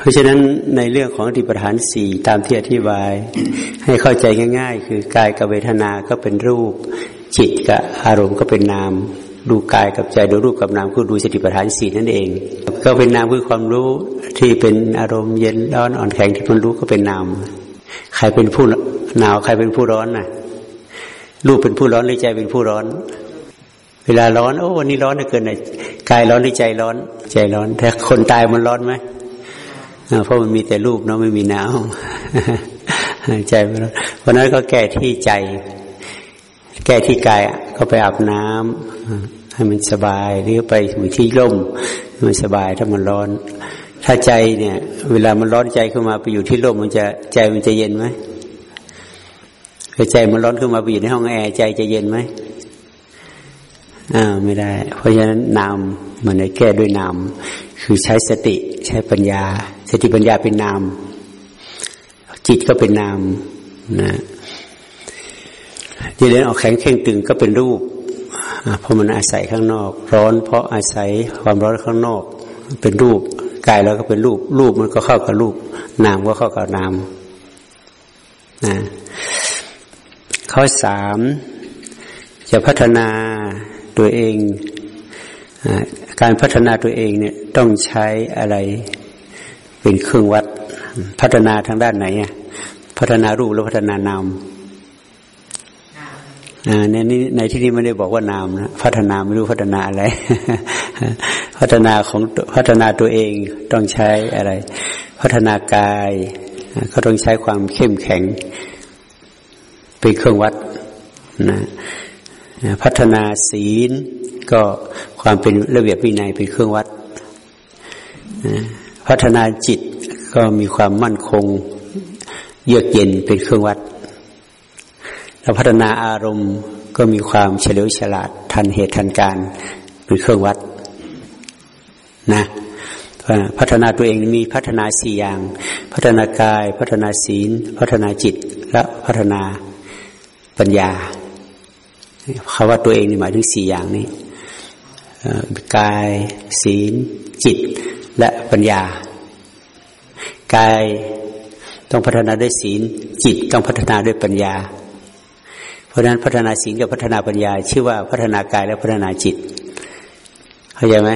เพราะฉะนั้นในเรื่องของอธิปทานสี่ตามที่อธิบาย ให้เข้าใจง่าย ๆ คือกายกับเวทนาก็เป็นรูป จิตกับอารมณ์ก็เป็นนาม ดูกายกับใจดูรูปกับนามคือดูสติปัฏฐานสี่นั่นเอง ก็เป็นนามคือความรู้ที่เป็นอารมณ์เย็นร้อนอ่อนแข็งที่มันรู้ก็เป็นนาม ใครเป็นผู้หนาวใครเป็นผู้ร้อนน่ะรูปเป็นผู้ร้อนหรือใจเป็นผู้ร้อน เวลาร้อนโอ้วันนี้ร้อนเหลือเกินเลยกายร้อนหรือใจร้อน ใจร้อนแต่คนตายมันร้อนไหม เพราะมันมีแต่รูปเนาะไม่มีน้ำใจมันร้อนเพราะนั้นก็แก้ที่ใจ แก้ที่กายก็ไปอาบน้ำให้มันสบายหรือไปอยู่ที่ร่มมันสบายถ้ามันร้อน ถ้าใจเนี่ย เวลามันร้อนใจขึ้นมาไปอยู่ที่ร่มมันจะใจมันจะเย็นไหมใจมันร้อนขึ้นมาไปอยู่ในห้องแอร์ใจจะเย็นไหมอ่าไม่ได้ เพราะฉะนั้นนามมันในแก้ด้วยนามคือใช้สติใช้ปัญญา สติปัญญาเป็นนาม จิตก็เป็นนามนะที่เล่นออกแข็งเข่งตึงก็เป็นรูปเพราะมันอาศัยข้างนอก ร้อนเพราะอาศัยความร้อนข้างนอก เป็นรูปกายเราก็เป็นรูป รูปมันก็เข้ากับรูป นามก็เข้ากับนามนะข้อสามจะพัฒนาตัวเอง การพัฒนาตัวเองเนี่ยต้องใช้อะไร เป็นเครื่องวัดพัฒนาทางด้านไหนอะพัฒนารูปหรือพัฒนานามในนี้ในที่นี้ไม่ได้บอกว่านามนะพัฒนาไม่รู้พัฒนาอะไร พัฒนาของพัฒนาตัวเองต้องใช้อะไร พัฒนากายก็ต้องใช้ความเข้มแข็ง เป็นเครื่องวัดนะพัฒนาศีลก็ความเป็นระเบียบวินัยเป็นเครื่องวัด พัฒนาจิตก็มีความมั่นคงเยือกเย็นเป็นเครื่องวัด แล้วพัฒนาอารมณ์ก็มีความเฉลียวฉลาดทันเหตุทันการเป็นเครื่องวัดนะพัฒนาตัวเองมีพัฒนาสี่อย่าง พัฒนากาย พัฒนาศีล พัฒนาจิต และพัฒนาปัญญาคาว่าตัวเองนี่หมายถึงสี่อย่างนี้กายศีลจิต และปัญญากายต้องพัฒนาด้วยศีล จิตต้องพัฒนาด้วยปัญญา เพราะนั้นพัฒนาศีลกับพัฒนาปัญญา ชื่อว่าพัฒนากายและพัฒนาจิตเข้าใจไหม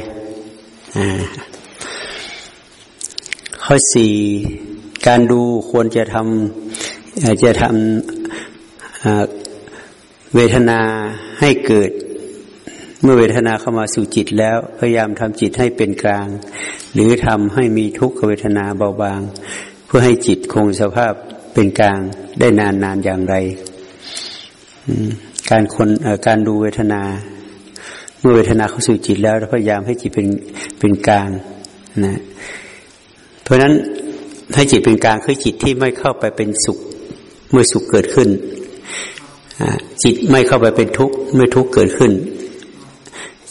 ข้อสี่การดูควรจะทำจะทำเวทนาให้เกิด เมื่อเวทนาเข้ามาสู่จิตแล้วพยายามทำจิตให้เป็นกลาง หรือทำให้มีทุกขเวทนาเบาบาง เพื่อให้จิตคงสภาพเป็นกลางได้นานนานอย่างไรการคนการดูเวทนา เมื่อเวทนาเข้าสู่จิตแล้วพยายามให้จิตเป็นเป็นกลางนะเพราะฉะนั้นให้จิตเป็นกลางคือจิตที่ไม่เข้าไปเป็นสุขเมื่อสุขเกิดขึ้นจิตไม่เข้าไปเป็นทุกข์เมื่อทุกข์เกิดขึ้น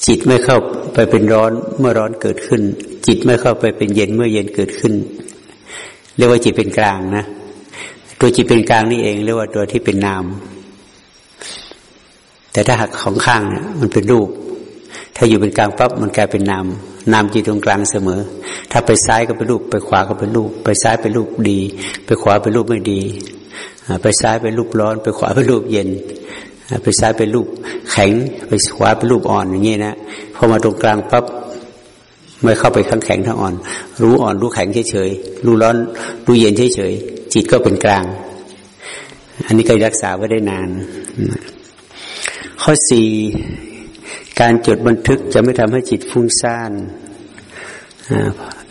จิตไม่เข้าไปเป็นร้อนเมื่อร้อนเกิดขึ้น จิตไม่เข้าไปเป็นเย็นเมื่อเย็นเกิดขึ้น เรียกว่าจิตเป็นกลางนะตัวจิตเป็นกลางนี่เองเรียกว่าตัวที่เป็นนาม แต่ถ้าหักของข้างเนี่ยมันเป็นรูป ถ้าอยู่เป็นกลางปั๊บมันกลายเป็นนามนามจิตตรงกลางเสมอ ถ้าไปซ้ายก็เป็นรูป ไปขวาก็เป็นรูป ไปซ้ายเป็นรูปดี ไปขวาเป็นรูปไม่ดี ไปซ้ายเป็นรูปร้อน ไปขวาเป็นรูปเย็น ไปซ้ายเป็นรูปแข็งไปขวาเป็นรูปอ่อนอย่างนี้นะพอมาตรงกลางปั๊บไม่เข้าไปข้างแข็งทั้งอ่อน รู้อ่อนรู้แข็งเฉยๆรู้ร้อนรู้เย็นเฉยๆจิตก็เป็นกลาง อันนี้ก็รักษาไว้ได้นาน ข้อสี่การจดบันทึกจะไม่ทำให้จิตฟุ้งซ่าน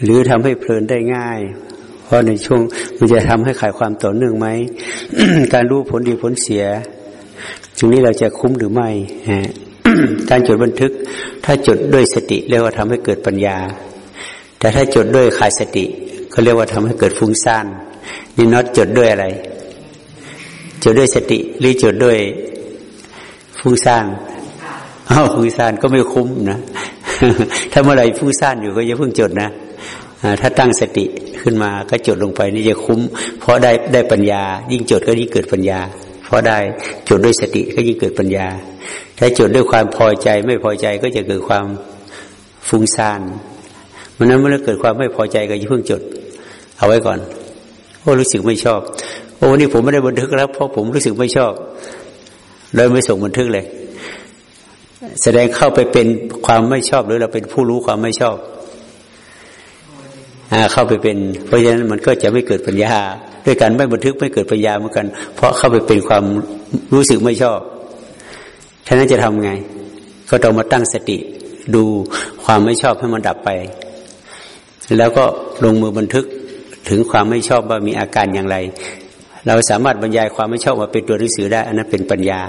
หรือทำให้เพลินได้ง่าย เพราะในช่วงมันจะทำให้ขายความต่อเนื่องไหม การรู้ผลดีผลเสีย รงนี้เราจะคุ้มหรือไม่การจดบันทึก ถ้าจดด้วยสติ เรียกว่าทำให้เกิดปัญญา แต่ถ้าจดด้วยขาดสติ ก็เรียกว่าทำให้เกิดฟุ้งซ่านนี่น็อตจดด้วยอะไร จดด้วยสติ หรือจดด้วยฟุ้งซ่านอ้าวฟุ้งซ่านก็ไม่คุ้มนะถ้าเมื่อไรฟุ้งซ่านอยู่ก็อย่าเพิ่งจดนะถ้าตั้งสติขึ้นมาก็จดลงไปนี่จะคุ้ม เพราะได้ได้ปัญญา ยิ่งจดก็ยิ่งเกิดปัญญา ราะได้จดด้วยสติก็ยิ่งเกิดปัญญา ถ้าจดด้วยความพอใจไม่พอใจก็จะเกิดความฟุ้งซ่านมันนั้นเมื่อเกิดความไม่พอใจก็ยิ่งเพิ่งจด เอาไว้ก่อนโอ้รู้สึกไม่ชอบโอ้นี่ผมไม่ได้บันทึกแล้วเพราะผมรู้สึกไม่ชอบเลยไม่ส่งบันทึกเลย แสดงเข้าไปเป็นความไม่ชอบหรือเราเป็นผู้รู้ความไม่ชอบเข้าไปเป็น เพราะฉะนั้นมันก็จะไม่เกิดปัญญา ด้วยการไม่บันทึกไม่เกิดปัญญาเหมือนกัน เพราะเข้าไปเป็นความรู้สึกไม่ชอบฉะนั้นจะทำไง ก็ต้องมาตั้งสติ ดูความไม่ชอบให้มันดับไป แล้วก็ลงมือบันทึกถึงความไม่ชอบว่ามีอาการอย่างไร เราสามารถบรรยายความไม่ชอบมาเป็นตัวหนังสือได้ อันนั้นเป็นปัญญา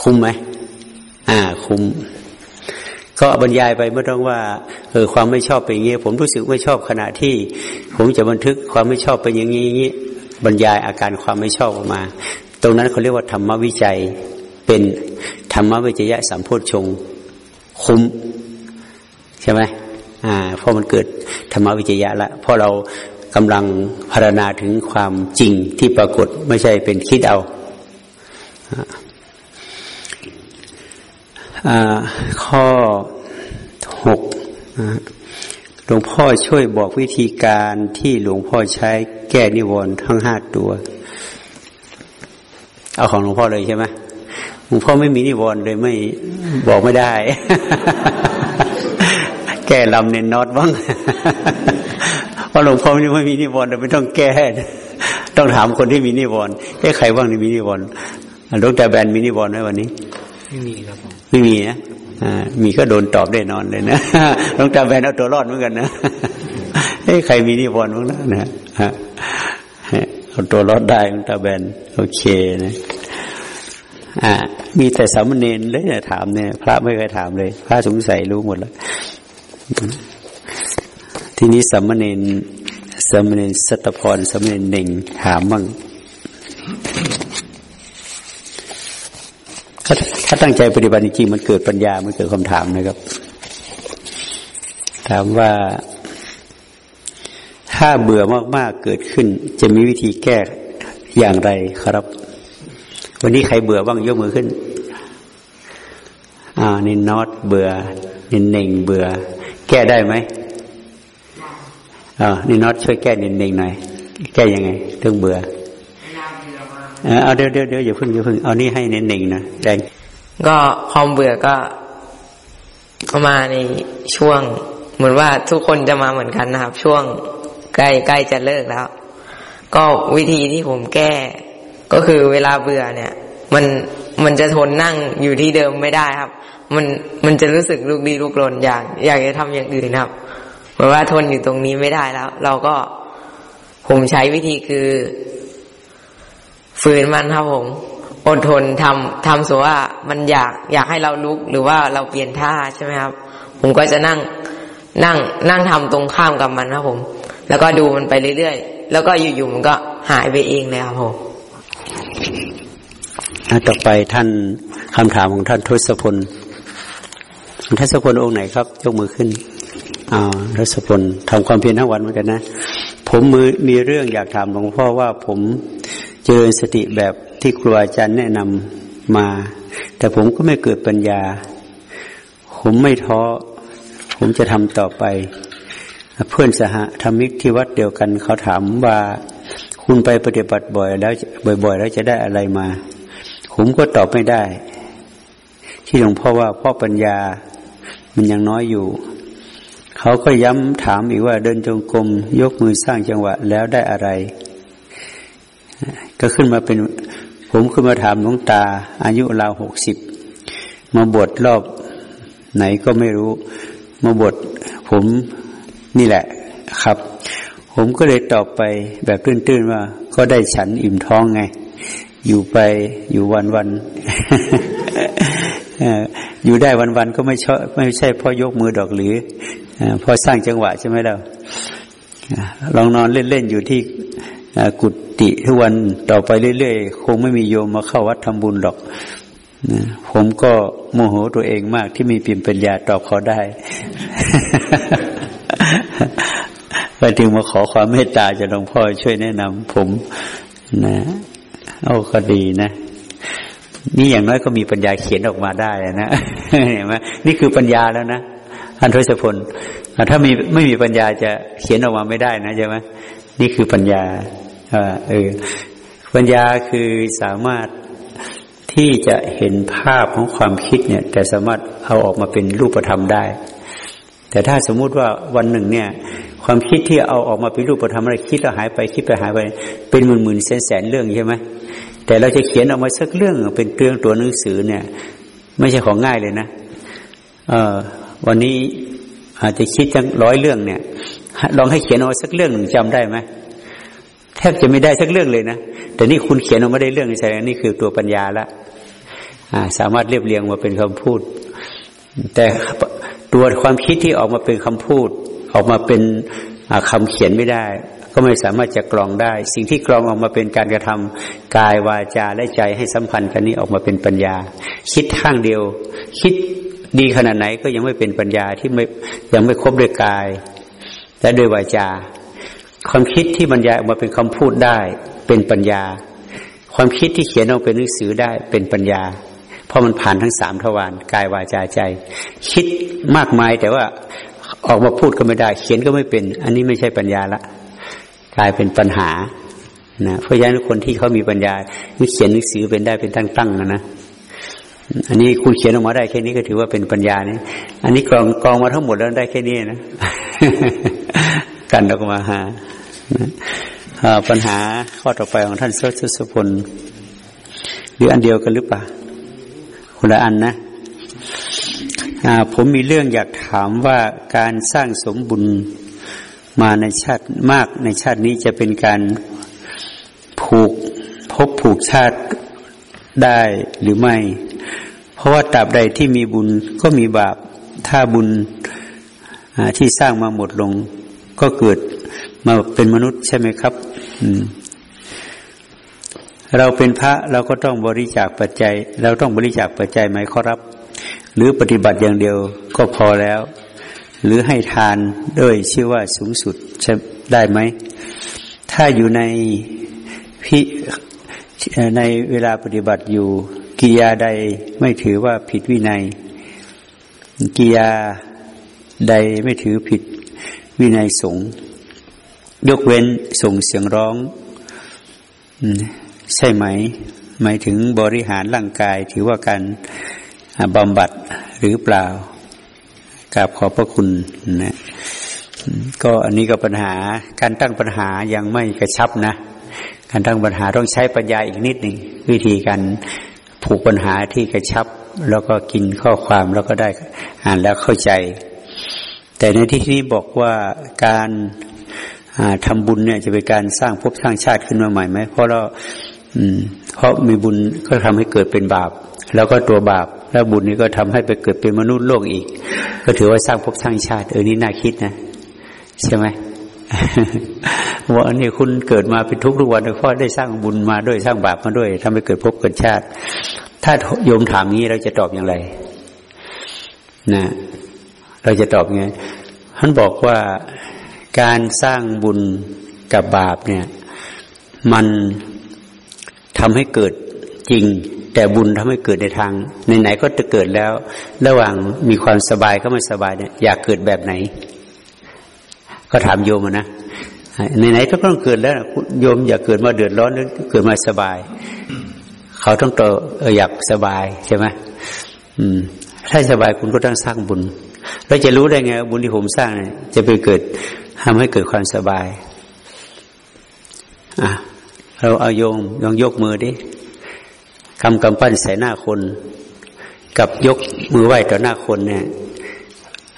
คุ้มไหมอ่า คุ้ม ก็บรรยายไปไม่ต้องว่าเออความไม่ชอบเป็นอย่างนี้ผมรู้สึกไม่ชอบขณะที่ ผมจะบันทึกความไม่ชอบเป็นอย่างนี้ บรรยายอาการความไม่ชอบออกมา ตรงนั้นเขาเรียกว่าธรรมวิจัยเป็นธรรมวิจยะสัมโพชงคุ้มใช่ไหมอ่าเพราะมันเกิดธรรมวิจยะละเพราะเรากำลังพารณาถึงความจริงที่ปรากฏไม่ใช่เป็นคิดเอา ข้อหกหลวงพ่อช่วยบอกวิธีการที่หลวงพ่อใช้แก้นิวรณ์ทั้งห้าตัว เอาของหลวงพ่อเลยใช่ไหมหลวงพ่อไม่มีนิวรณ์เลยไม่บอกไม่ได้ แก้ลำเน้นน็อตบ้างเพราะหลวงพ่อไม่มีนิวรณ์ไม่ต้องแก้ ต้องถามคนที่มีนิวรณ์แก้ใครบ้างที่มีนิวรณ์ดรแบนมีนิวรณ์ไหมวันนี้ ไม่มีครับผม ไม่มีนะอ่ามีก็โดนตอบได้นอนเลยนะดรแบนเอาตัวรอดเหมือนกันนะเฮ้ใครมีนิวรณ์บ้างนะนะเอาตัวรอดได้ดรแบนโอเคนะอ่ามีแต่สามเณรเลยถามเนี่ย พระไม่เคยถามเลย พระสงสัยรู้หมดแล้ว ทีนี้สามเณรสามเณรสัตพรสามเณรหนึ่งถามบ้าง ถ้าถ้าตั้งใจปฏิบัติจริงมันเกิดปัญญา มันเกิดคำถามนะครับ ถามว่าถ้าเบื่อมากๆเกิดขึ้น จะมีวิธีแก้อย่างไรครับ วันนี้ใครเบื่อบ้างยกมือขึ้นอ่านินนอตเบื่อ นินเน่งเบื่อ แก้ได้ไหมอ่านินนอตช่วยแก้นินเน่งหน่อยแก้ยังไงเรื่องเบื่อ เอาเดี๋ยวเดี๋ยวเดี๋ยวอย่าพึ่งอย่าพึ่งเอานี่ให้เน้นหนึ่งนะแดงก็ความเบื่อก็เข้ามาในช่วง เหมือนว่าทุกคนจะมาเหมือนกันนะครับ ช่วงใกล้ใกล้จะเลิกแล้ว ก็วิธีที่ผมแก้ ก็คือเวลาเบื่อเนี่ย มันมันจะทนนั่งอยู่ที่เดิมไม่ได้ครับ มันมันจะรู้สึกลุกดีลุกลนอยากอยากจะทำอย่างอื่นครับเหมือนว่าทนอยู่ตรงนี้ไม่ได้แล้ว เราก็ผมใช้วิธีคือ ฝืนมันครับผมอดทนทำทำสัวว่ามันอยากอยากให้เราลุกหรือว่าเราเปลี่ยนท่าใช่ไหมครับ ผมก็จะนั่งนั่งนั่งทำตรงข้ามกับมันครับผม แล้วก็ดูมันไปเรื่อยๆ แล้วก็อยู่ๆมันก็หายไปเองเลยครับผมต่อไปท่านคำถามของท่านทศพลทศพลองค์ไหนครับ ยกมือขึ้นอ่าทศพลทำความเพียรทั้งวันเหมือนกันนะ ผมมือมีเรื่องอยากถามหลวงพ่อว่าผม เจริญสติแบบที่ครูอาจารย์แนะนำมา แต่ผมก็ไม่เกิดปัญญา ผมไม่ท้อ ผมจะทำต่อไป เพื่อนสหธรรมิกที่วัดเดียวกัน เขาถามว่าคุณไปปฏิบัติบ่อย แล้วบ่อย ๆ แล้วจะได้อะไรมา ผมก็ตอบไม่ได้ ที่หลวงพ่อว่าพ่อปัญญามันยังน้อยอยู่เขาก็ย้ำถามอีกว่าเดินจงกรมยกมือสร้างจังหวะแล้วได้อะไร ก็ขึ้นมาเป็น ผมขึ้นมาถามหลวงตา อายุราวหกสิบมาบวชรอบไหนก็ไม่รู้ มาบวชผมนี่แหละครับ ผมก็เลยตอบไปแบบตื้นๆว่า ก็ได้ฉันอิ่มท้องไง อยู่ไปอยู่วันวันอยู่ได้วันวันก็ไม่ชอบไม่ใช่พ่อยกมือดอกหรือพ่อสร้างจังหวะใช่ไหมเราลองนอนเล่นๆอยู่ที่ กุฏิทุกวันต่อไปเรื่อยๆคงไม่มีโยมมาเข้าวัดทำบุญหรอกนะผมก็โมโหตัวเองมากที่มีปิมปัญญาตอบเขาได้ ไปถึงมาขอความเมตตาจากหลวงพ่อช่วยแนะนำผมนะโอ้ก็ดีนะนี่อย่างน้อยก็มีปัญญาเขียนออกมาได้นะเห็นไหมนี่คือปัญญาแล้วนะอันทศพลถ้ามีไม่มีปัญญาจะเขียนออกมาไม่ได้นะใช่ไหมนี่คือปัญญา เออปัญญาคือสามารถที่จะเห็นภาพของความคิดเนี่ย แต่สามารถเอาออกมาเป็นรูปธรรมได้ แต่ถ้าสมมุติว่าวันหนึ่งเนี่ย ความคิดที่เอาออกมาเป็นรูปธรรมอะไรคิดแล้วหายไปคิดไปหายไป เป็นหมื่นหมื่นแสนแสนเรื่องใช่ไหมแต่เราจะเขียนออกมาสักเรื่องเป็นเรื่องตัวหนังสือเนี่ย ไม่ใช่ของง่ายเลยนะเออวันนี้อาจจะคิดจังร้อยเรื่องเนี่ยลองให้เขียนออกมาสักเรื่องหนึ่งจำได้ไหม แทบจะไม่ได้สักเรื่องเลยนะแต่นี่คุณเขียนออกมาได้เรื่องแสดงนี่คือตัวปัญญาละสามารถเรียบเรียงมาเป็นคำพูด แต่ตัวความคิดที่ออกมาเป็นคำพูด ออกมาเป็นคำเขียนไม่ได้ ก็ไม่สามารถจะกรองได้ สิ่งที่กรองออกมาเป็นการกระทำกายวาจาและใจให้สัมพันธ์กันนี้ออกมาเป็นปัญญา คิดข้างเดียว คิดดีขนาดไหนก็ยังไม่เป็นปัญญาที่ไม่ยังไม่ครบด้วยกาย และด้วยวาจา ความคิดที่บรรยายออกมาเป็นคำพูดได้ เป็นปัญญา ความคิดที่เขียนออกเป็นหนังสือได้เป็นปัญญา เพราะมันผ่านทั้งสามทวารกายวาจาใจ คิดมากมายแต่ว่าออกมาพูดก็ไม่ได้ เขียนก็ไม่เป็น อันนี้ไม่ใช่ปัญญาละกลายเป็นปัญหานะเพราะฉะนั้นคนที่เขามีปัญญาเขียนหนังสือเป็นได้เป็นตั้งๆนะนะอันนี้คุณเขียนออกมาได้แค่นี้ก็ถือว่าเป็นปัญญาเนี่ยอันนี้กรองกองมาทั้งหมดแล้วได้แค่นี้นะ กันออกมาหาปัญหาข้อต่อไปของท่านเซชสพลหรืออันเดียวกันหรือเปล่าคนละอันนะผมมีเรื่องอยากถามว่าการสร้างสมบุญมาในชาติมากในชาตินี้จะเป็นการผูกพบผูกชาติได้หรือไม่ เพราะว่าตราบใดที่มีบุญก็มีบาป ถ้าบุญที่สร้างมาหมดลง ก็เกิดมาเป็นมนุษย์ใช่ไหมครับเราเป็นพระเราก็ต้องบริจาคปัจจัย เราต้องบริจาคปัจจัยไหมขอรับ หรือปฏิบัติอย่างเดียวก็พอแล้ว หรือให้ทานด้วยชื่อว่าสูงสุดได้ไหม ถ้าอยู่ในพิในเวลาปฏิบัติอยู่กิยาใดไม่ถือว่าผิดวินัยกิยาใดไม่ถือผิด วินัยสงฆ์ยกเว้นส่งเสียงร้องใช่ไหม หมายถึงบริหารร่างกายถือว่าการบำบัดหรือเปล่ากราบขอบพระคุณนะก็อันนี้ก็ปัญหาการตั้งปัญหายังไม่กระชับนะ การตั้งปัญหาต้องใช้ปัญญาอีกนิดหนึ่งวิธีการผูกปัญหาที่กระชับ แล้วก็กินข้อความแล้วก็ได้อ่านแล้วเข้าใจ แต่ในที่นี้บอกว่าการทำบุญเนี่ยจะเป็นการสร้างภพสร้างชาติขึ้นมาใหม่ไหมเพราะเราเพราะมีบุญก็ทำให้เกิดเป็นบาป แล้วก็ตัวบาป แล้วบุญนี้ก็ทำให้ไปเกิดเป็นมนุษย์โลกอีก ก็ถือว่าสร้างภพสร้างชาติ เออนี่น่าคิดนะ ใช่ไหมว่าอันนี้คุณเกิดมาเป็นทุกข์ทุกวันเพราะได้สร้างบุญมาด้วยสร้างบาปมาด้วยทำให้เกิดภพเกิดชาติ ถ้าโยมถามนี้เราจะตอบอย่างไร นะ เราจะตอบไงท่านบอกว่าการสร้างบุญกับบาปเนี่ย มันทำให้เกิดจริง แต่บุญทำให้เกิดในทางไหนๆก็จะเกิดแล้ว ระหว่างมีความสบายก็ไม่สบายเนี่ยอยากเกิดแบบไหน ก็ถามโยมนะไหนๆก็ต้องเกิดแล้วโยมอยากเกิดมาเดือดร้อนหรือเกิดมาสบาย เขาต้องโตอยากสบายใช่ไหมอืมถ้าสบายคุณก็ต้องสร้างบุญ แล้วจะรู้ได้ไงบุญที่ผมสร้างเนี่ยจะไปเกิดทำให้เกิดความสบาย อะ เราเอาโยมลองยกมือดิกำกำปั้นใส่หน้าคน กับยกมือไหว้ต่อหน้าคนเนี่ย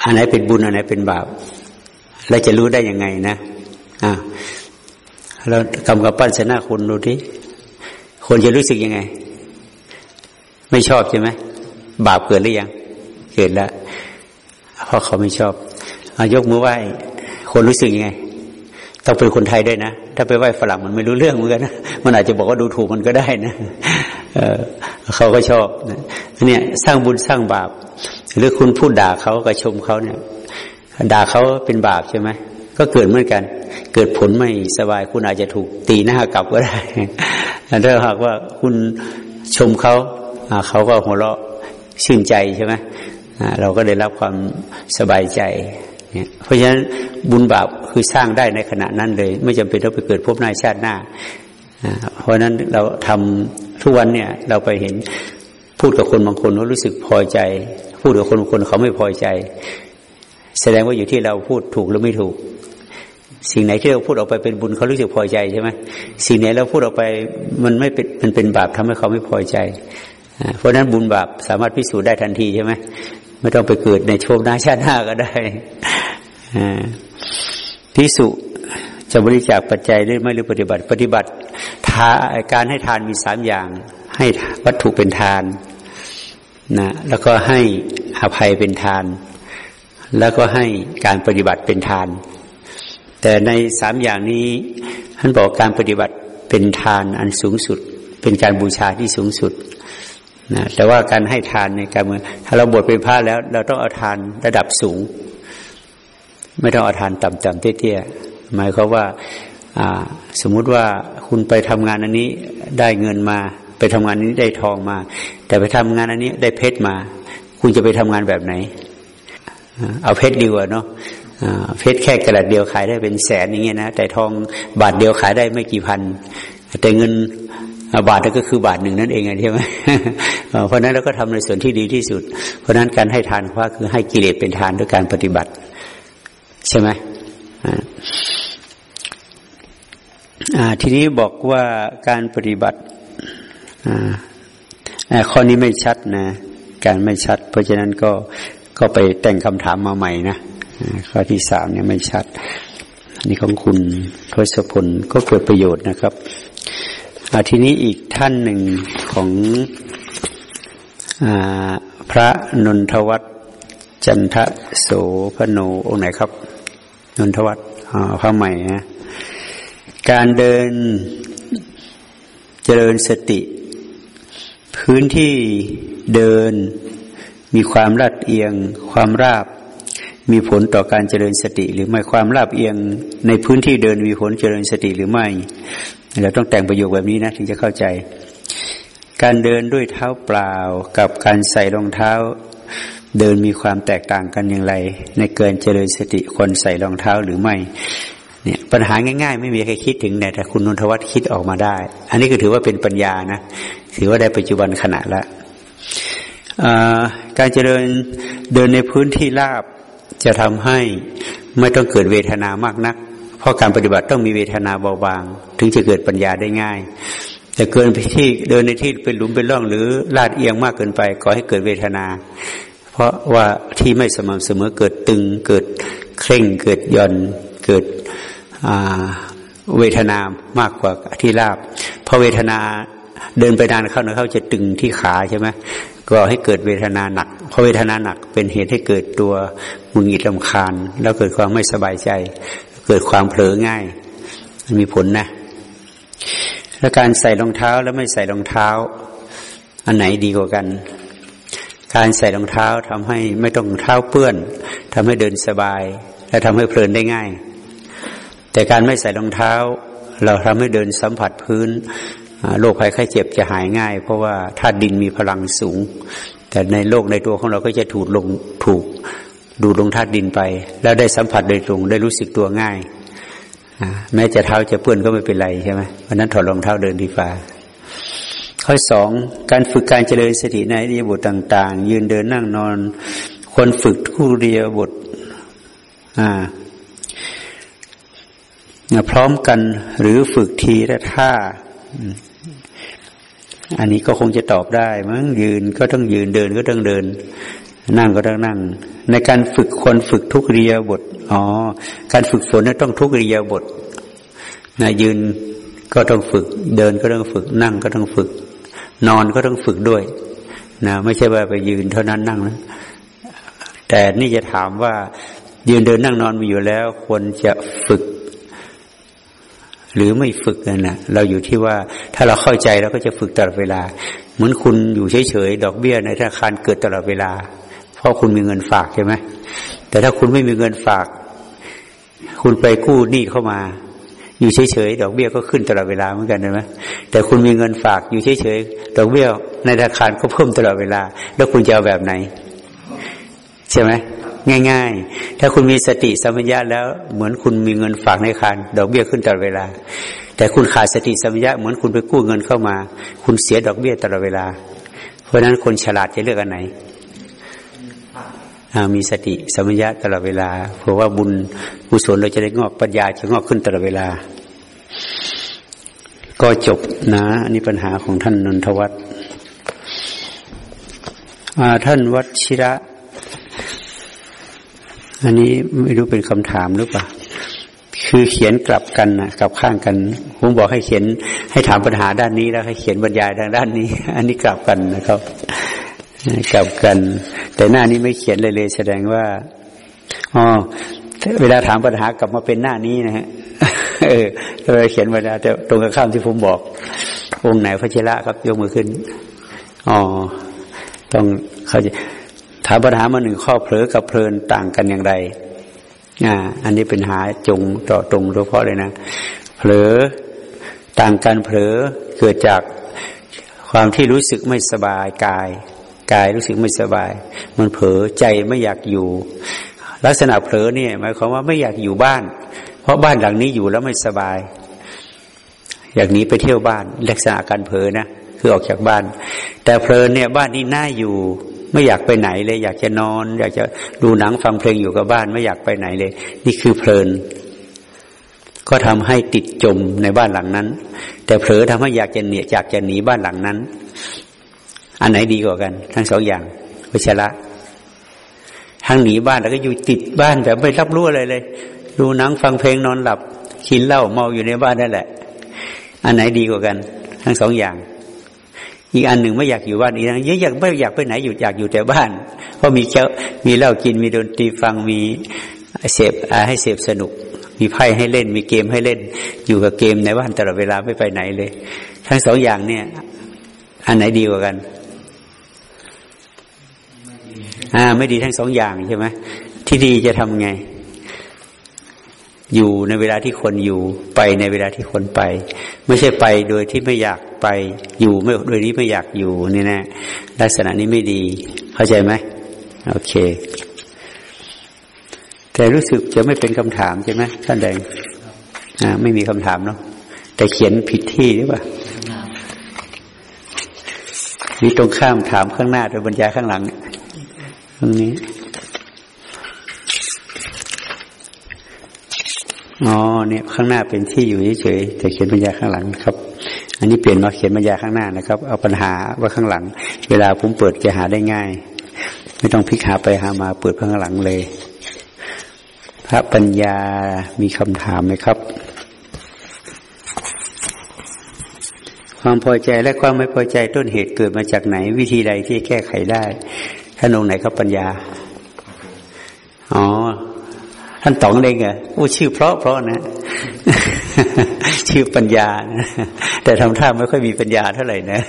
อันไหนเป็นบุญอันไหนเป็นบาปเราจะรู้ได้ยังไงนะอะเรากำกำปั้นใส่หน้าคนดูดิคนจะรู้สึกยังไง ไม่ชอบใช่ไหมบาปเกิดหรือยัง เกิดแล้ว เพราะเขาไม่ชอบอยกมือไหว้ คนรู้สึกยังไง ต้องเป็นคนไทยด้วยนะ ถ้าไปไหว้ฝรั่งมันไม่รู้เรื่องเหมือนกันนะมันอาจจะบอกว่าดูถูกมันก็ได้นะเเขาก็ชอบนะเนี่ยสร้างบุญสร้างบาป หรือคุณพูดด่าเขาก็ชมเขาเนี่ย ด่าเขาเป็นบาปใช่ไหมก็เกิดเหมือนกัน เกิดผลไม่สบาย คุณอาจจะถูกตีหน้ากลับก็ได้ถ้าหากว่าคุณชมเขาเขาก็หัวเราะชื่นใจใช่ไหม เราก็ได้รับความสบายใจเพราะฉะนั้นบุญบาปคือสร้างได้ในขณะนั้นเลย ไม่จำเป็นต้องไปเกิดพบหน้าชาติหน้า เพราะฉะนั้นเราทำทุกวันเนี่ยเราไปเห็นพูดกับคนบางคนเขารู้สึกพอใจ พูดกับคนบางคนเขาไม่พอใจ แสดงว่าอยู่ที่เราพูดถูกหรือไม่ถูก สิ่งไหนที่เราพูดออกไปเป็นบุญเขารู้สึกพอใจใช่ไหมสิ่งไหนเราพูดออกไปมันไม่เป็นมันเป็นบาปทำให้เขาไม่พอใจเพราะนั้นบุญบาปสามารถพิสูจน์ได้ทันทีใช่ไหม ไม่ต้องไปเกิดในโชคหน้าชาติหน้าก็ได้พิสุจะบริจาคปัจจัยหรือไม่หรือปฏิบัติ ปฏิบัติทาการให้ทานมีสามอย่าง ให้วัตถุเป็นทานนะแล้วก็ให้อภัยเป็นทาน แล้วก็ให้การปฏิบัติเป็นทาน แต่ในสามอย่างนี้ท่านบอกการปฏิบัติเป็นทานอันสูงสุด เป็นการบูชาที่สูงสุด นะแต่ว่าการให้ทานในการเมืองถ้าเราบวชเป็นพระแล้ว เราต้องเอาทานระดับสูง ไม่ต้องเอาทานต่ำๆเตี้ยๆหมายความว่าสมมุติว่าคุณไปทำงานอันนี้ได้เงินมา ไปทำงานนี้ได้ทองมา แต่ไปทำงานอันนี้ได้เพชรมา คุณจะไปทำงานแบบไหน เอาเพชรดีกว่าเนาะเพชรแค่กระดาษเดียวขายได้เป็นแสนอย่างเงี้ยนะแต่ทองบาทเดียวขายได้ไม่กี่พัน แต่เงิน บาทก็คือบาทหนึ่งนั่นเองใช่ไหมเพราะนั้นเราก็ทำในส่วนที่ดีที่สุด เพราะนั้นการให้ทานพระคือให้กิเลสเป็นทานด้วยการปฏิบัติ ใช่ไหมทีนี้บอกว่าการปฏิบัติข้อนี้ไม่ชัดนะ การไม่ชัด เพราะฉะนั้นก็ก็ไปแต่งคำถามมาใหม่นะข้อที่สามเนี่ยไม่ชัดนี่ของคุณทศพลก็เกิดประโยชน์นะครับ อทีนี้อีกท่านหนึ่งของอพระนนทวัฒจันทโสพโนองไหนครับ นนทวัฒพระใหม่ฮะการเดินเจริญสติ พื้นที่เดินมีความลาดเอียง ความราบ มีผลต่อการเจริญสติ หรือไม่ความราบเอียง ในพื้นที่เดินมีผลเจริญสติหรือไม่ เราต้องแต่งประโยคแบบนี้นะ ถึงจะเข้าใจ การเดินด้วยเท้าเปล่ากับการใส่รองเท้า เดินมีความแตกต่างกันอย่างไร ในเกินเจริญสติคนใส่รองเท้าหรือไม่เนี่ยปัญหาง่ายๆ ไม่มีใครคิดถึงแต่คุณนนทวัฒน์คิดออกมาได้ อันนี้ก็ถือว่าเป็นปัญญานะถือว่าได้ปัจจุบันขณะละการเจริญเดินในพื้นที่ราบจะทำให้ไม่ต้องเกิดเวทนามากนัก เพราะการปฏิบัติต้องมีเวทนาเบาบาง ถึงจะเกิดปัญญาได้ง่าย แต่เกินไปที่เดินในที่เป็นหลุมเป็นร่องหรือลาดเอียงมากเกินไปก่อให้เกิดเวทนา เพราะว่าที่ไม่สม่ำเสมอเกิดตึงเกิดเคร่งเกิดย่อนเกิดเวทนามากกว่าที่ราบ เพราะเวทนาเดินไปนานเข้าเเข้าจะตึงที่ขาใช่ไหมก็ให้เกิดเวทนาหนัก เพราะเวทนาหนักเป็นเหตุให้เกิดตัวมุงิดลำคาญ แล้วเกิดความไม่สบายใจ เกิดความเผลอง่ายมีผลนะ แล้วการใส่รองเท้าแล้วไม่ใส่รองเท้า อันไหนดีกว่ากัน การใส่รองเท้าทำให้ไม่ต้องเท้าเปื้อนทำให้เดินสบาย และทำให้เพลินได้ง่าย แต่การไม่ใส่รองเท้า เราทำให้เดินสัมผัสพื้นโรคภัยไข้เจ็บจะหายง่าย เพราะว่าธาตุดินมีพลังสูง แต่ในโลกในตัวของเราก็จะถูกลงถูก ดูลงธาตุดินไป แล้วได้สัมผัสโดยตรงได้รู้สึกตัวง่ายแม้จะเท้าจะเปื้อนก็ไม่เป็นไรใช่ไหมเพราะนั้นถอดรองเท้าเดินดีฟ้าข้อสองการฝึกการเจริญสติในอิริยาบถต่าง ๆ ยืนเดินนั่งนอนควรฝึกทุกเรียบทอ่าพร้อมกันหรือฝึกทีละท่าอันนี้ก็คงจะตอบได้มั้งยืนก็ต้องยืนเดินก็ต้องเดิน นั่งก็ต้องนั่ง ในการฝึกคนฝึกทุกเรียบทอ๋อ การฝึกฝนต้องทุกเรียบทนะยืนก็ต้องฝึก เดินก็ต้องฝึก นั่งก็ต้องฝึก นอนก็ต้องฝึกด้วยนะไม่ใช่ว่าไปยืนเท่านั้นนั่งนะแต่นี่จะถามว่า ยืนเดินนั่งนอนมีอยู่แล้ว ควรจะฝึก หรือไม่ฝึกนั่นนะเราอยู่ที่ว่าถ้าเราเข้าใจเราก็จะฝึกตลอดเวลา เหมือนคุณอยู่เฉยๆดอกเบี้ยในธนาคารเกิดตลอดเวลา เพราะคุณมีเงินฝากใช่ไหมแต่ถ้าคุณไม่มีเงินฝาก คุณไปกู้หนี้เข้ามา อยู่เฉยๆดอกเบี้ยก็ขึ้นตลอดเวลาเหมือนกันใช่ไหมแต่คุณมีเงินฝากอยู่เฉยๆดอกเบี้ยในธนาคารก็เพิ่มตลอดเวลา แล้วคุณจะเอาแบบไหน ใช่ไหมง่าย ๆ ถ้าคุณมีสติสัมปชัญญะแล้ว เหมือนคุณมีเงินฝากในคานดอกเบี้ยขึ้นตลอดเวลา แต่คุณขาดสติสัมปชัญญะเหมือนคุณไปกู้เงินเข้ามา คุณเสียดอกเบี้ยตลอดเวลา เพราะฉะนั้นคนฉลาดจะเลือกอันไหน มีสติสัมปญะตลอดเวลา เพราะว่าบุญกุศลเราจะได้งอกปัญญาจะงอกขึ้นตลอดเวลา ก็จบนะอันนี้ปัญหาของท่านนนทวัฒน์ท่านวัชิระ อันนี้ไม่รู้เป็นคำถามหรือเปล่าคือเขียนกลับกันนะกลับข้างกันผมบอกให้เขียนให้ถามปัญหาด้านนี้แล้วให้เขียนบรรยายทางด้านนี้ อันนี้กลับกันนะครับ กลับกัน แต่หน้านี้ไม่เขียนเลยเลยแสดงว่าอ๋อเวลาถามปัญหากลับมาเป็นหน้านี้นะฮะเออเราเขียนมาแล้วแต่ตรงกับข้ามที่ผมบอก องค์ไหนพระเชระครับยกมือขึ้นอ๋อต้องเขาจะถามปัญหามาหนึ่งข้อเผลอกับเพลินต่างกันอย่างไรอ่าอันนี้เป็นหาจงต่อตรงโดยเฉพาะเลยนะเผลอต่างกันเผลอเกิดจากความที่รู้สึกไม่สบายกาย กายรู้สึกไม่สบาย มันเผลอใจไม่อยากอยู่ ลักษณะเผลอเนี่ยหมายความว่าไม่อยากอยู่บ้าน เพราะบ้านหลังนี้อยู่แล้วไม่สบาย อยากหนีไปเที่ยวบ้านลักษณะการเผลอนะคือออกจากบ้าน แต่เพลินเนี่ยบ้านนี้น่าอยู่ ไม่อยากไปไหนเลย อยากจะนอน อยากจะดูหนังฟังเพลงอยู่กับบ้าน ไม่อยากไปไหนเลย นี่คือเพลิน ก็ทำให้ติดจมในบ้านหลังนั้น แต่เผลอทำให้อยากจะเหนียอยากจะหนีบ้านหลังนั้น อันไหนดีกว่ากัน ทั้งสองอย่างวิชละทั้งหนีบ้านแล้วก็อยู่ติดบ้านแบบไม่รับรู้อะไรเลย ดูหนังฟังเพลงนอนหลับกินเหล้าเมาอยู่ในบ้านนั่นแหละ อันไหนดีกว่ากัน ทั้งสองอย่าง อีกอันหนึ่งไม่อยากอยู่บ้านอีกอันยังอยากไม่อยากไปไหนอยู่อยากอยู่แต่บ้าน เพราะมีเช้ามีเหล้ากินมีดนตรีฟังมีเสพให้เสพสนุก มีไพ่ให้เล่น มีเกมให้เล่น อยู่กับเกมในบ้านตลอดเวลาไม่ไปไหนเลย ทั้งสองอย่างเนี่ย อันไหนดีกว่ากัน อ่า ไม่ดีทั้งสองอย่างใช่ไหมที่ดีจะทำไง อยู่ในเวลาที่คนอยู่ ไปในเวลาที่คนไป ไม่ใช่ไปโดยที่ไม่อยากไปอยู่ไม่โดยที่ไม่อยากอยู่นี่นะลักษณะนี้ไม่ดี เข้าใจไหมโอเค แต่รู้สึกจะไม่เป็นคำถามใช่ไหมท่านแดงอ่าไม่มีคำถามเนาะแต่เขียนผิดที่หรือเปล่านี่ตรงข้ามถามข้างหน้าโดยบรรยายข้างหลัง ตรงนี้ อ๋อ เนี่ยข้างหน้าเป็นที่อยู่เฉยๆแต่เขียนบรรยายข้างหลังครับ อันนี้เปลี่ยนมาเขียนบรรยายข้างหน้านะครับ เอาปัญหาไว้ข้างหลัง เวลาผมเปิดจะหาได้ง่าย ไม่ต้องพลิกหาไปหามาเปิดข้างหลังเลย พระปัญญามีคำถามไหมครับความพอใจและความไม่พอใจต้นเหตุเกิดมาจากไหน วิธีใดที่แก้ไขได้ ท่านองไหนครับปัญญา อ๋อ ท่านต๋องเองเหรอโอ้ชื่อเพราะเพราะนะ ชื่อปัญญานะแต่ทำท่าไม่ค่อยมีปัญญาเท่าไหร่นะ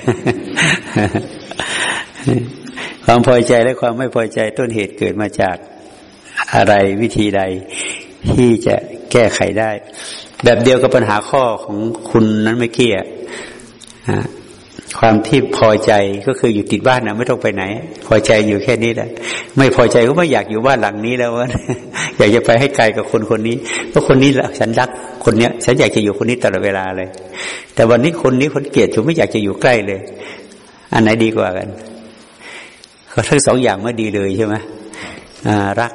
ความพอใจและความไม่พอใจต้นเหตุเกิดมาจากอะไรวิธีใดที่จะแก้ไขได้ แบบเดียวกับปัญหาข้อของคุณนั้นไม่เกี่ย ความที่พอใจก็คืออยู่ติดบ้านนะไม่ต้องไปไหน พอใจอยู่แค่นี้แหละ ไม่พอใจก็ไม่อยากอยู่บ้านหลังนี้แล้วว่าอยากจะไปให้ไกลกับคนคนนี้เพราะคนนี้ละฉันรักคนเนี้ย ฉันอยากจะอยู่คนนี้ตลอดเวลาเลย แต่วันนี้คนนี้คนเกลียดฉันไม่อยากจะอยู่ใกล้เลย อันไหนดีกว่ากันทั้งสองอย่างไม่ดีเลยใช่ไหมรัก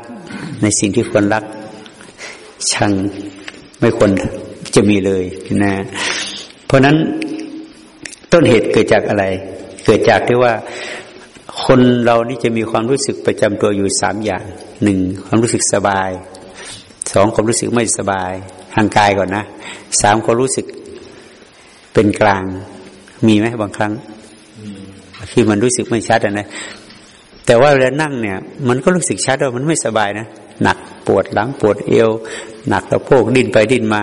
ในสิ่งที่ควรรัก ชังไม่ควรจะมีเลยนะ เพราะนั้น ต้นเหตุเกิดจากอะไร เกิดจากที่ว่าคนเรานี่จะมีความรู้สึกประจำตัวอยู่สามอย่างหนึ่งความรู้สึกสบายสองความรู้สึกไม่สบายทางกายก่อนนะสามความรู้สึกเป็นกลาง มีไหมบางครั้งที่มันรู้สึกไม่ชัดนะแต่ว่าเวลานั่งเนี่ย มันก็รู้สึกชัดว่ามันไม่สบายนะหนักปวดหลังปวดเอว หนักตะโพกดิ้นไปดิ้นมา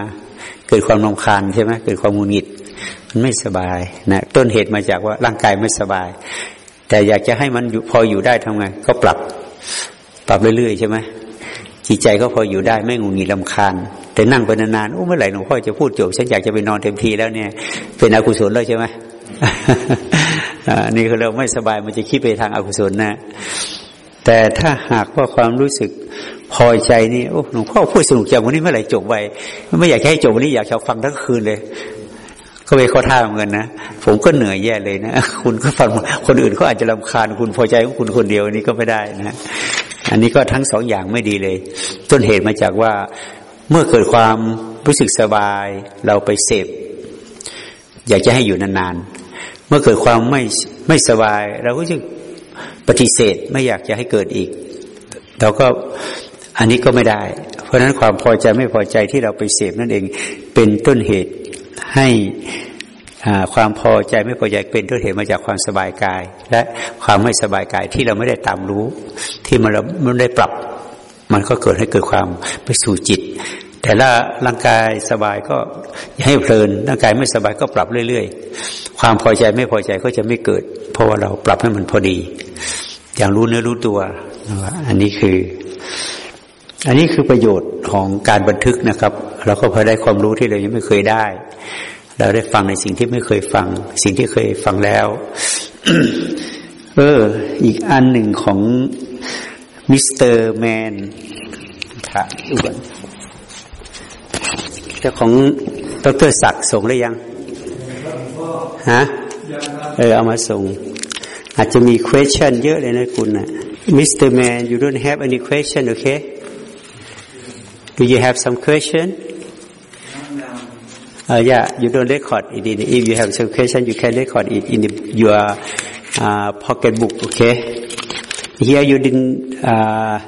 เกิดความนำคาญใช่ไหมเกิดความงุนงิด มันไม่สบายนะต้นเหตุมาจากว่าร่างกายไม่สบาย แต่อยากจะให้มันอยู่พออยู่ได้ทำไง ก็ปรับปรับเรื่อยๆใช่ไหมจิตใจก็พออยู่ได้ไม่งุนงิดลำคาญ แต่นั่งไปนานๆโอ้เมื่อไหร่หลวงพ่อจะพูดจบฉันอยากจะไปนอนเต็มทีแล้วเนี่ย เป็นอกุศลแล้วใช่ไหมนี่คือเราไม่สบายมันจะคิดไปทางอากุศลนะแต่ถ้าหากว่าความรู้สึกพอใจนี่โอ้หลวงพ่อพูดสนุกจังวันนี้เมื่อไหร่จบไปไม่อยากให้จบวันนี้อยากจะฟังทั้งคืนเลย ก็ไปข้อท่าเหมือนกันนะผมก็เหนื่อยแย่เลยนะคุณก็ฟังคนอื่นก็อาจจะลำคาญคุณพอใจของคุณคนเดียวนี้ก็ไม่ได้นะ อันนี้ก็ทั้งสองอย่างไม่ดีเลย ต้นเหตุมาจากว่าเมื่อเกิดความรู้สึกสบายเราไปเสพอยากจะให้อยู่นานๆ เมื่อเกิดความไม่ไม่สบาย เราก็จะปฏิเสธไม่อยากจะให้เกิดอีก เราก็อันนี้ก็ไม่ได้ เพราะฉะนั้นความพอใจไม่พอใจที่เราไปเสพนั่นเองเป็นต้นเหตุ ให้ความพอใจไม่พอใจเป็นต้นเหตุมาจากความสบายกาย และความไม่สบายกายที่เราไม่ได้ตามรู้ ที่มันเราไม่ได้ปรับ มันก็เกิดให้เกิดความไปสู่จิต แต่ละร่างกายสบายก็ให้เพลินร่างกายไม่สบายก็ปรับเรื่อย ๆ ความพอใจไม่พอใจก็จะไม่เกิด เพราะว่าเราปรับให้มันพอดี อย่างรู้เนื้อรู้ตัว อันนี้คือ อันนี้คือประโยชน์ของการบันทึกนะครับเราก็พอได้ความรู้ที่เรายังไม่เคยได้ เราได้ฟังในสิ่งที่ไม่เคยฟัง สิ่งที่เคยฟังแล้วเอออีกอันหนึ่งของมิสเตอร์แมนค่ะอุบลเจ้าของดรศักดิ์ส่งหรือยังฮะเออเอามาส่ง อาจจะมี question เยอะเลยนะคุณนะมิสเตอร์แมน you don't have any question okay do you have some question Uh, yeah, you don't record it. In, if you have some question, you can record it in the, your uh, pocket book. Okay. Here you didn't uh,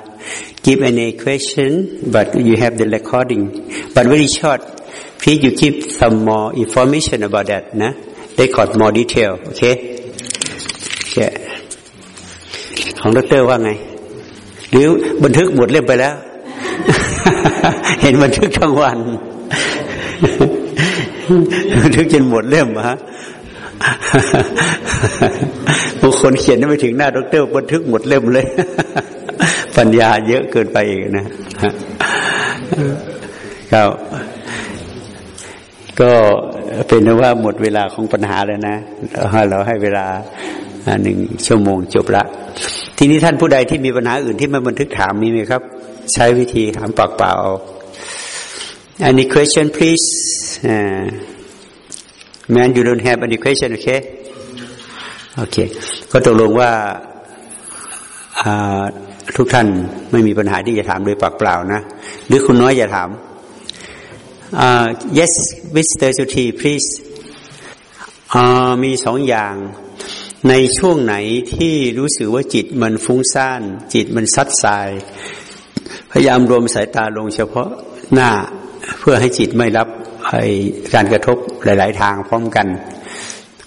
give any question, but you have the recording. But very short. Please, you keep some more information about that. Nah? Record more detail. Okay. Okay. ของดรว่าไงหรือบันทึกหมดเล่มไปแล้ว เห็นบันทึกทั้งวันถึงจนหมดเล่มฮะบางคนเขียนไม่ถึงหน้าด็อกเตอร์บันทึกหมดเล่มเลย ปัญญาเยอะเกินไปอีกนะก็ก็เป็นว่าหมดเวลาของปัญหาแล้วนะเราให้เวลาหนึ่งชั่วโมงจบละ ทีนี้ท่านผู้ใดที่มีปัญหาอื่นที่มาบันทึกถามมีไหมครับ ใช้วิธีถามปากเปล่า Any question please uh, Man you don't have any question okay โอเคก็ตกลงว่าทุกท่านไม่มีปัญหาที่จะถามโดยปากเปล่านะ หรือคุณน้อยอย่าถาม uh, Yes Mr. Suti please มีสองอย่างในช่วงไหนที่รู้สึกว่าจิตมันฟุ้งซ่าน จิตมันซัดสาย พยายามรวมสายตาลงเฉพาะหน้าเพื่อให้จิตไม่รับการกระทบหลาย ๆ ทางพร้อมกัน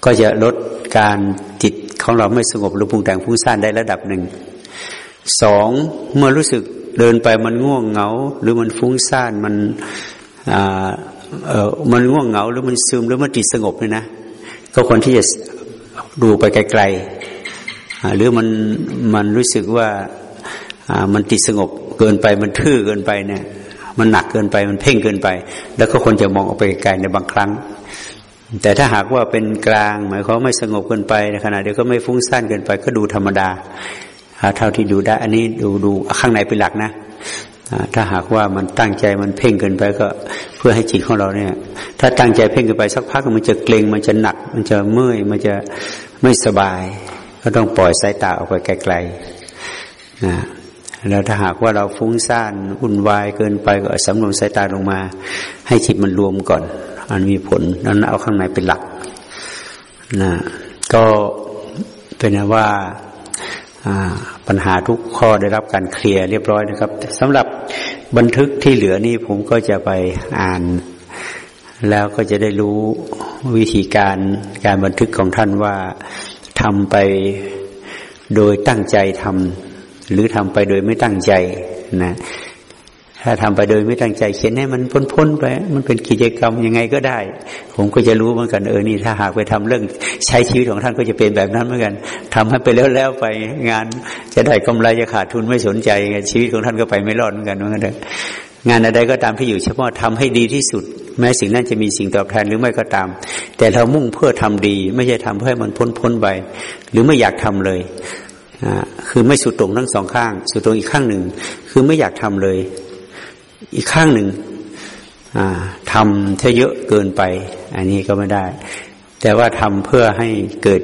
ก็จะลดการจิตของเราไม่สงบหรือปรุงแต่งฟุ้งซ่านได้ระดับหนึ่งสองเมื่อรู้สึกเดินไปมันง่วงเหงา หรือมันฟุ้งซ่านมันอ่าเออมันง่วงเหงา หรือมันซึมหรือมันจิตสงบเลยนะ ก็ควรที่จะดูไปไกลๆหรือมันมันรู้สึกว่ามันติดสงบ เกินไปมันทื่อเกินไปเนี่ย มันหนักเกินไปมันเพ่งเกินไป แล้วก็คนจะมองออกไปไกลในบางครั้ง แต่ถ้าหากว่าเป็นกลาง หมายความไม่สงบเกินไปในขณะเดียวก็ไม่ฟุ้งซ่านเกินไป ก็ดูธรรมดาเท่าที่ดูได้ อันนี้ดูดูข้างในเป็นหลักนะถ้าหากว่ามันตั้งใจมันเพ่งเกินไปก็เพื่อให้จิตของเราเนี่ย ถ้าตั้งใจเพ่งเกินไปสักพักมันจะเกร็งมันจะหนัก มันจะเมื่อยมันจะไม่สบาย ก็ต้องปล่อยสายตาออกไปไกลๆนะ แล้วถ้าหากว่าเราฟุ้งซ่านวุ่นวายเกินไปก็สำรวมสายตาลงมา ให้จิตมันรวมก่อนมันมีผลนั้นเอาข้างในเป็นหลักนะก็เป็นว่าปัญหาทุกข้อได้รับการเคลียร์เรียบร้อยนะครับสำหรับบันทึกที่เหลือนี่ผมก็จะไปอ่าน แล้วก็จะได้รู้วิธีการการบันทึกของท่านว่าทำไปโดยตั้งใจทำ หรือทำไปโดยไม่ตั้งใจนะถ้าทำไปโดยไม่ตั้งใจเขียนให้มันพ้นๆไป มันเป็นกิจกรรมยังไงก็ได้ ผมก็จะรู้เหมือนกันเออนี่ถ้าหากไปทำเรื่องใช้ชีวิตของท่านก็จะเป็นแบบนั้นเหมือนกันทำให้ไปแล้วแล้วไปงาน จะได้กำไรจะขาดทุนไม่สนใจชีวิตของท่านก็ไปไม่รอดเหมือนกันเหมือนกันงานอะไรก็ตามที่อยู่เฉพาะทำให้ดีที่สุด แม้สิ่งนั้นจะมีสิ่งตอบแทนหรือไม่ก็ตาม แต่เรามุ่งเพื่อทำดี ไม่ใช่ทำเพื่อให้มันพ้นพ้นไปหรือไม่อยากทำเลย คือไม่สุดตรงทั้งสองข้าง สุดตรงอีกข้างหนึ่ง คือไม่อยากทำเลย อีกข้างหนึ่งทำถ้าเยอะเกินไป อันนี้ก็ไม่ได้ แต่ว่าทำเพื่อให้เกิด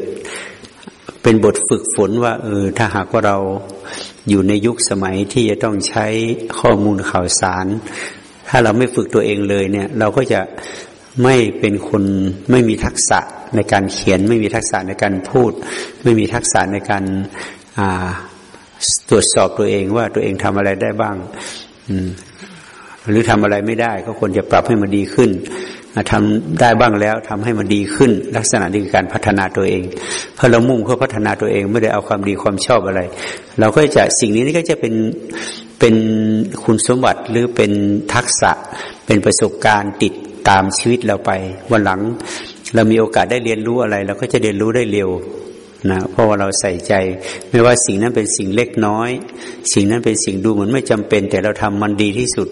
เป็นบทฝึกฝนว่าเออถ้าหากว่าเราอยู่ในยุคสมัยที่จะต้องใช้ข้อมูลข่าวสาร ถ้าเราไม่ฝึกตัวเองเลยเนี่ย เราก็จะไม่เป็นคนไม่มีทักษะในการเขียน ไม่มีทักษะในการพูด ไม่มีทักษะในการ ตรวจสอบตัวเองว่าตัวเองทำอะไรได้บ้างหรือทำอะไรไม่ได้ ก็ควรจะปรับให้มันดีขึ้นทำได้บ้างแล้วทำให้มันดีขึ้น ลักษณะนี้คือการพัฒนาตัวเองเพราะเรามุ่งเพื่อพัฒนาตัวเองไม่ได้เอาความดีความชอบอะไร เราก็จะสิ่งนี้นี่ก็จะเป็นเป็นคุณสมบัติหรือเป็นทักษะเป็นประสบการณ์ติดตามชีวิตเราไป วันหลัง เรามีโอกาสได้เรียนรู้อะไร เราก็จะเรียนรู้ได้เร็ว นะเพราะว่าเราใส่ใจ ไม่ว่าสิ่งนั้นเป็นสิ่งเล็กน้อย สิ่งนั้นเป็นสิ่งดูเหมือนไม่จำเป็น แต่เราทำมันดีที่สุด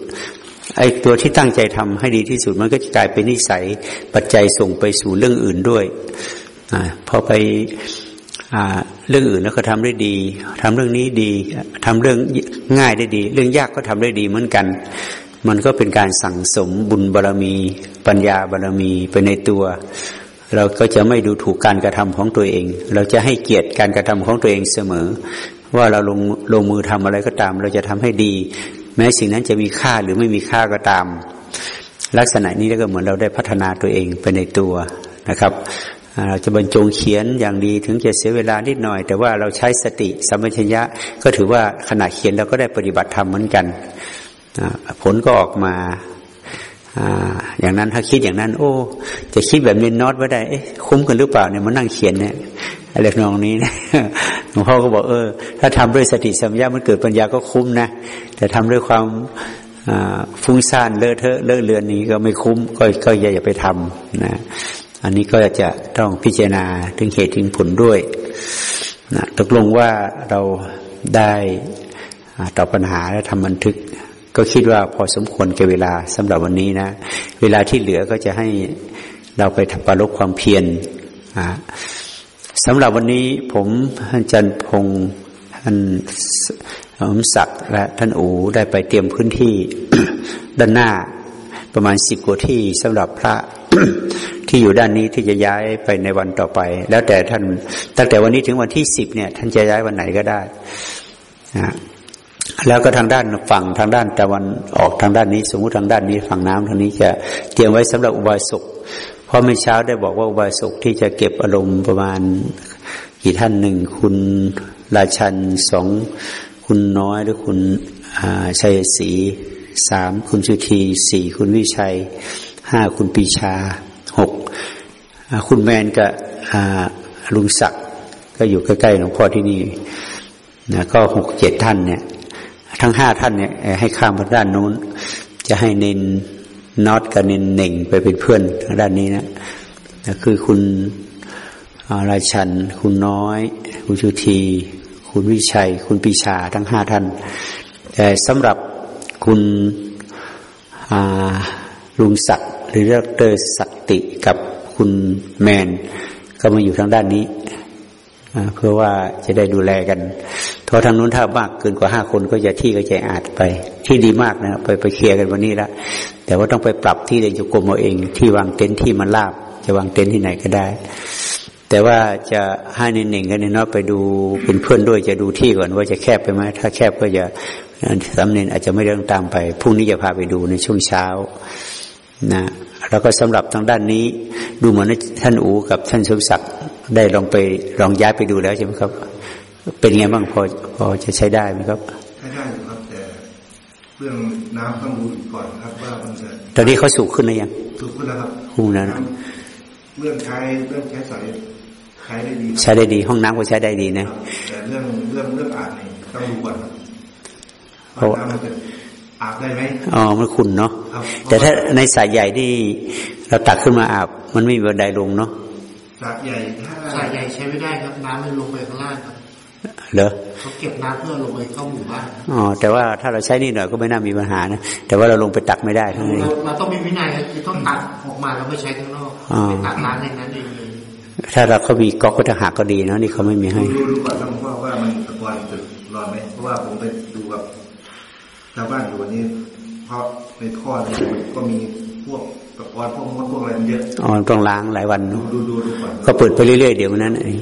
ไอ้ตัวที่ตั้งใจทำให้ดีที่สุดมันก็จะกลายเป็นนิสัยปัจจัยส่งไปสู่เรื่องอื่นด้วยอพอไปอเรื่องอื่นแล้วก็ทำได้ดีทำเรื่องนี้ดีทำเรื่องง่ายได้ดี เรื่องยากก็ทำได้ดีเหมือนกัน มันก็เป็นการสั่งสมบุญบารรมี ปัญญาบารรมีไปในตัว เราก็จะไม่ดูถูกการกระทำของตัวเอง เราจะให้เกียรติการกระทำของตัวเองเสมอ ว่าเราลงลงมือทำอะไรก็ตาม เราจะทำให้ดี แม้สิ่งนั้นจะมีค่าหรือไม่มีค่าก็ตาม ลักษณะนี้ก็เหมือนเราได้พัฒนาตัวเองไปในตัวนะครับเราจะบรรจงเขียนอย่างดีถึงจะเสียเวลานิดหน่อย แต่ว่าเราใช้สติสัมปชัญญะก็ถือว่าขณะเขียนเราก็ได้ปฏิบัติธรรมเหมือนกันผลก็ออกมา อย่างนั้นถ้าคิดอย่างนั้น โอ้ จะคิดแบบนี้นอตไว้ได้เอ๊ะคุ้มกันหรือเปล่าเนี่ยมานั่งเขียนเนี่ยอะไรนองนี้นะหลวงพ่อก็บอกเออ ถ้าทำด้วยสติสัมยามันเกิดปัญญาก็คุ้มนะแต่ทำด้วยความฟุ้งซ่านเลอะเทอะเลอะเลือนนี้ก็ไม่คุ้มก็ก็อย่าอย่าไปทำนะอันนี้ก็จะต้องพิจารณาถึงเหตุถึงผลด้วยนะตกลงว่าเราได้ตอบปัญหาและทำบันทึก ก็คิดว่าพอสมควรแก่เวลาสำหรับวันนี้นะ เวลาที่เหลือก็จะให้เราไปทำปรลบความเพียรสำหรับวันนี้ผมท่านจันพงศ์ท่านสมศักดิ์และท่านอูได้ไปเตรียมพื้นที่ด้านหน้า ประมาณสิบกว่าที่สำหรับพระที่อยู่ด้านนี้ที่จะย้ายไปในวันต่อไป แล้วแต่ท่านตั้งแต่วันนี้ถึงวันที่สิบเนี่ย ท่านจะย้ายวันไหนก็ได้นะ แล้วก็ทางด้านฝั่งทางด้านตะวันออกทางด้านนี้ สมมติทางด้านนี้ฝั่งน้ำทางนี้จะเตรียมไว้สำหรับอุบายสุข เพราะเมื่อเช้าได้บอกว่าอุบายสกที่จะเก็บอารมณ์ประมาณกี่ท่านหนึ่งคุณราชันสองคุณน้อยหรือคุณชัยศรีสามคุณสุธีสี่คุณวิชัยห้าคุณปีชาหกคุณแมนกับลุงศักดิ์ก็อยู่ใกล้ๆหลวงพ่อที่นี่นะก็หกเจ็ดท่านเนี่ย ทั้งห้าท่านเนี่ยให้ข้ามไปด้านโน้น จะให้น้นน็อตกับเนนเน่งไปเป็นเพื่อนทางด้านนี้นะคือคุณราชัน คุณน้อย คุณชุที คุณวิชัย คุณปีชาทั้งห้าท่าน แต่สำหรับคุณลุงศักดิ์หรือดรศักติกับคุณแมน ก็มาอยู่ทางด้านนี้เพื่อว่าจะได้ดูแลกัน พราะทางนู้นถ้ามากเกินกว่าห้าคนก็จะที่ก็จะอาจไป ที่ดีมากนะไปไปเคลียร์กันวันนี้ละแต่ว่าต้องไปปรับที่เดินจุกรมเอาเอง ที่วางเต็นท์ที่มันลาบ จะวางเต็นท์ที่ไหนก็ได้ แต่ว่าจะให้ในหนึ่งกันเนาะไปดูเป็นเพื่อนด้วยจะดูที่ก่อนว่าจะแคบไปไหมถ้าแคบก็จะสำเนินอาจจะไม่เรื่องตามไปพรุ่งนี้จะพาไปดูในช่วงเช้านะแล้วก็สำหรับทางด้านนี้ ดูเหมือนท่านอูกับท่านสมศักดิ์ได้ลองไปลองย้ายไปดูแล้วใช่ไหมครับ เป็นไงบ้างพอพอจะใช้ได้ไหมครับใช้ได้ครับแต่เรื่องน้ำต้องดูก่อนครับว่ามันจะตอนนี้เขาสูงขึ้นหรือยังสูงขึ้นแล้วครับคูแล้วนะเรื่องใช้เรื่องใช้สายใช้ได้ดีใช้ได้ดี ห้องน้ำก็ใช้ได้ดีนะแต่เรื่องเรื่องเรื่องอาบนี่ต้องดูก่อนเพราะน้ำมันจะอาบได้ไหมอ๋อมันขุ่นเนาะแต่ถ้าในสายใหญ่ที่เราตักขึ้นมาอาบ มันไม่มีบันไดลงเนาะสระใหญ่ถ้าสระใหญ่ใช้ไม่ได้ครับน้ำมันลงไปข้างล่างครับ เหรอเขาเก็บน้ำเพื่อลงไปเข้าหมู่บ้านอ๋อแต่ว่าถ้าเราใช้นี่หน่อยก็ไม่น่ามีปัญหานะแต่ว่าเราลงไปตักไม่ได้ทั้งนี้เราต้องมีวินัยคือต้องตักออกมาแล้วไม่ใช้ข้างนอกไปตักน้ำในนั้นเองถ้าเราเขามีก๊อกก็จะหักก็ดีนะนี่เขาไม่มีให้ดูดูก่อนต้องว่าว่ามันตะกอนจุดร้อนไหมเพราะว่าผมไปดูกับชาวบ้านอยู่วันนี้เพราะในท่อนี่ก็มีพวกตะกอนพวกมดพวกอะไรมันเยอะอ๋อต้องล้างหลายวันดูเนอะดูดูดูก่อนก็เปิดไปเรื่อยๆเดี๋ยวนั้นเอง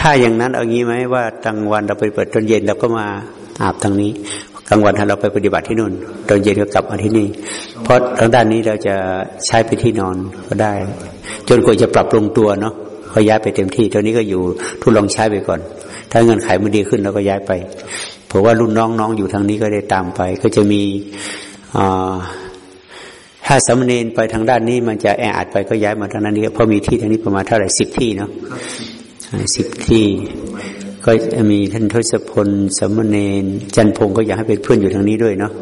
ถ้าอย่างนั้นเอางี้ไหมว่ากลางวันเราไปเปิดตอนเย็นเราก็มาอาบทางนี้กลางวันเราไปปฏิบัติที่นู่นตอนเย็นก็กลับมาที่นี่ เพราะทางด้านนี้เราจะใช้ไปที่นอนก็ได้ จนกว่าจะปรับลงตัวเนาะเขาย้ายไปเต็มที่ตอนนี้ก็อยู่ทดลองใช้ไปก่อน ถ้าเงินไขมันดีขึ้นเราก็ย้ายไปเพราะว่ารุ่นน้องน้องอยู่ทางนี้ก็ได้ตามไป ก็จะมีถ้าสมเณรไปทางด้านนี้มันจะแออัดไปก็ย้ายมาทางนั้นนี้เพราะมีที่ทางนี้ประมาณเท่าไหร่สิบที่เนาะ สิบที่ ก็มีท่านทศพลสามเณรจันพงศ์ก็อยากให้เป็นเพื่อนอยู่ทางนี้ด้วยเนาะ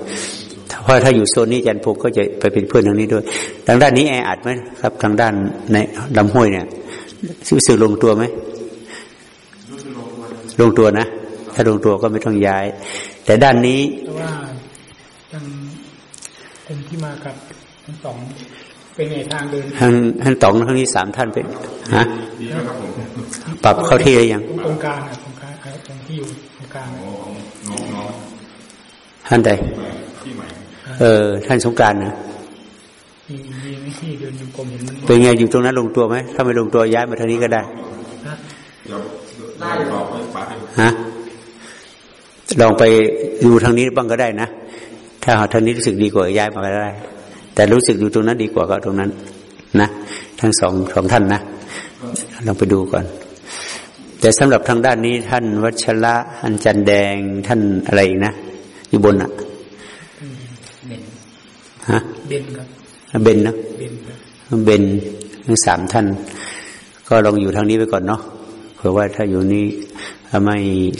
เพราะถ้าอยู่โซนนี้จันพงศ์ก็จะไปเป็นเพื่อนทางนี้ด้วย ทางด้านนี้แออัดไหมครับ ทางด้านในลำห้วยเนี่ยรู้สึกลงตัวไหมลงตัวนะ ถ้าลงตัวก็ไม่ต้องย้าย แต่ด้านนี้แต่ว่าทางคนที่มากับทั้งสองเป็นในทางเดินท่านท่านต๋องทั้งนี้สามท่านเป็นฮะ ปรับเข้าที่หรือยังตรงกลางอะตรงกลางอะตรงที่อยู่ตรงกลางอะท่านใดเออ ท่านสงกรารนะมีมีไม่ที่เดินอยู่กรมเห็นมันเป็นไงอยู่ตรงนั้นลงตัวไหมถ้าไม่ลงตัวย้ายมาทางนี้ก็ได้นะฮะลองไปดูทางนี้บ้างก็ได้นะถ้าทางนี้รู้สึกดีกว่าย้ายมาก็ได้ แต่รู้สึกอยู่ตรงนั้นดีกว่าก็เอาตรงนั้น นะ ทั้งสองสองท่านนะ ลองไปดูก่อน แต่สำหรับทางด้านนี้ท่านวัชระท่านจันแดงท่านอะไรอีกนะอยู่บนอะเบนฮะเบนครับเบนนะเบนครับเบนทั้งสามท่าน ก็ลองอยู่ทางนี้ไปก่อนเนาะเผื่อว่าถ้าอยู่นี่ไม่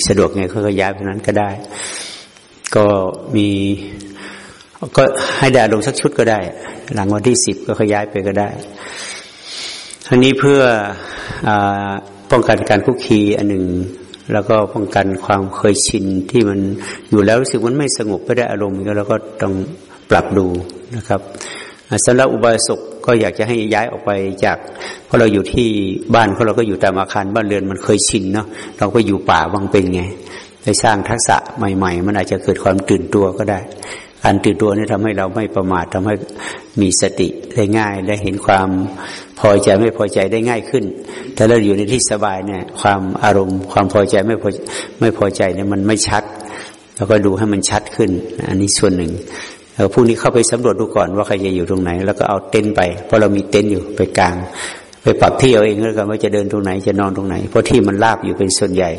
สะดวกไงเขาก็ย้ายไปนั้นก็ได้ ก็มีก็ให้ได้ลงสักชุดก็ได้ หลังวันที่สิบก็ขย้ายไปก็ได้ ทั้งนี้เพื่ออป้องกันการคุกคีอันหนึ่ง แล้วก็ป้องกันความเคยชินที่มันอยู่แล้วรู้สึกมันไม่สงบไม่ได้อารมณ์ก็เราก็ต้องปรับดูนะครับสำหรับอุบาสกก็อยากจะให้ย้ายออกไปจาก เพราะเราอยู่ที่บ้านเพราะเราก็อยู่ตามอาคารบ้านเรือนมันเคยชินเนาะเราก็อยู่ป่าวังเป็นไงไปสร้างทักษะใหม่ ๆ มันอาจจะเกิดความตื่นตัวก็ได้ การตื่นตัวนี่ทำให้เราไม่ประมาททำให้มีสติได้ง่ายและเห็นความพอใจไม่พอใจได้ง่ายขึ้นแต่เราอยู่ในที่สบายเนี่ย ความอารมณ์ ความพอใจไม่พอไม่พอใจเนี่ยมันไม่ชัด แล้วก็ดูให้มันชัดขึ้น อันนี้ส่วนหนึ่งเออพรุ่งนี้เข้าไปสำรวจดูก่อนว่าใครจะอยู่ตรงไหน แล้วก็เอาเต็นท์ไป เพราะเรามีเต็นท์อยู่ไปกลาง ไปปรับที่เอาเองแล้วกันว่าจะเดินตรงไหนจะนอนตรงไหน เพราะที่มันราบอยู่เป็นส่วนใหญ่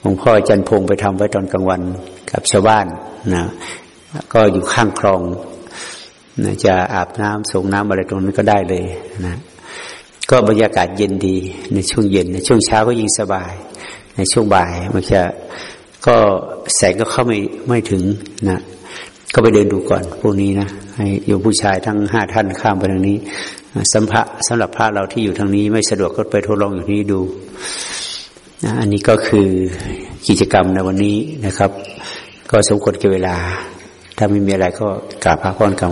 หลวงพ่อจันพงศ์ไปทำไว้ตอนกลางวันกับชาวบ้านนะ ก็อยู่ข้างคลองนะจะอาบน้ำส่งน้ำอะไรตรงนั้นก็ได้เลยนะก็บรรยากาศเย็นดีในช่วงเย็นในช่วงเช้าก็ยิ่งสบาย ในช่วงบ่ายมันจะก็แสงก็เข้าไม่ไม่ถึงนะก็ไปเดินดูก่อนพวกนี้นะให้โยมผู้ชายทั้งห้าท่านข้ามไปทางนี้สัมภะสำหรับพระเราที่อยู่ทางนี้ ไม่สะดวกก็ไปทดลองอยู่นี่ดูนะอันนี้ก็คือกิจกรรมในวันนี้นะครับ ก็สมควรแก่เวลา ถ้าไม่มีอะไรก็กราบพระพรกรรม